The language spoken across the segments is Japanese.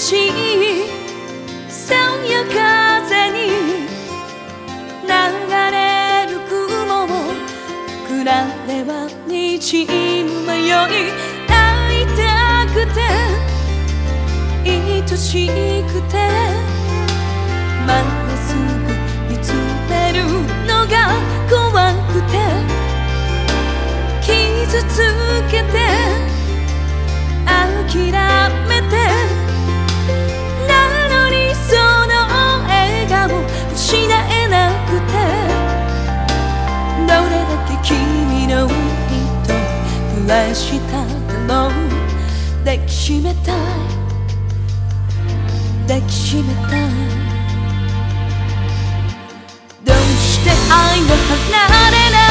しい。そよ風に流れる雲も膨られはにじむ迷い。会いたくて愛しくて。まっすぐ見つめるのが怖くて。傷つけて返したの抱きしめたい。抱きしめたい。どうして愛は離れない？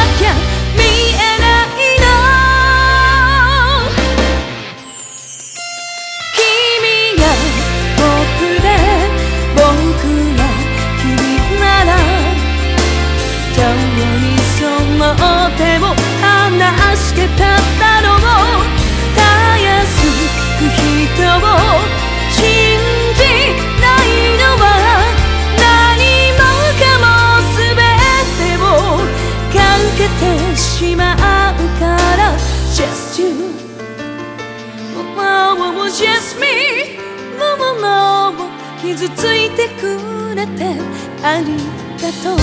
Oh, oh, just me ももも傷ついてくれてありがとう。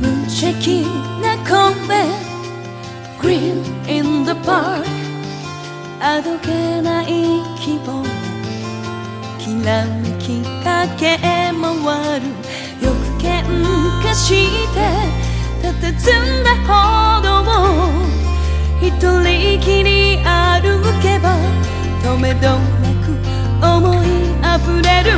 無邪気な声 Green in the park あどけない希望。らめきかけ回る。よく喧嘩して佇んだほどを一人きり歩けば止めどなく思い溢れる。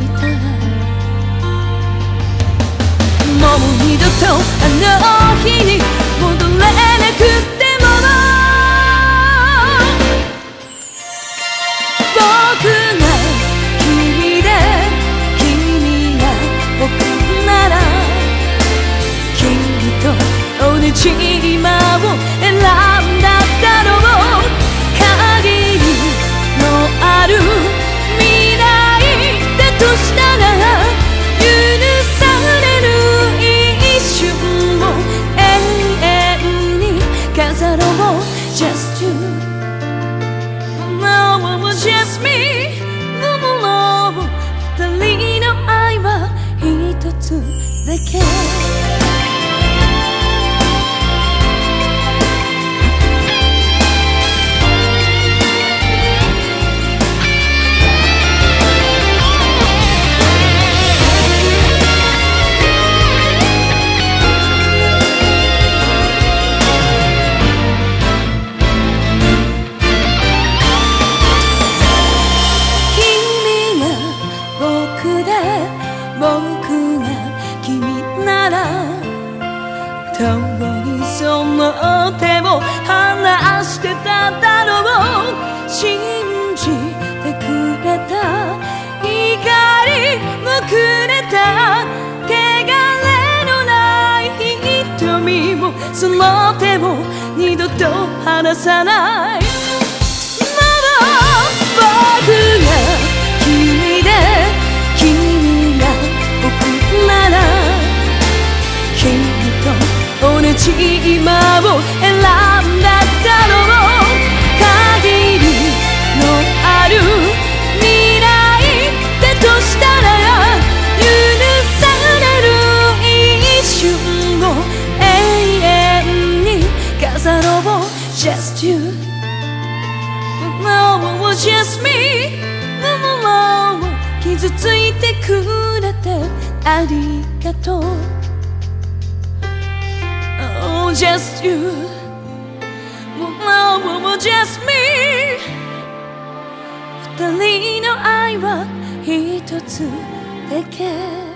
ばにいたもう二度とあの日に戻れなくても僕が君で君が僕ならきっと同じ Just you その手を離してただろう。信じてくれた。怒りもくれた汚れのない瞳もその手を二度と離さない。noble, just you. But no one was just me. No one 傷ついてくれてありがとう。Oh, just you. No one was just me. 二人の愛は一つだけ。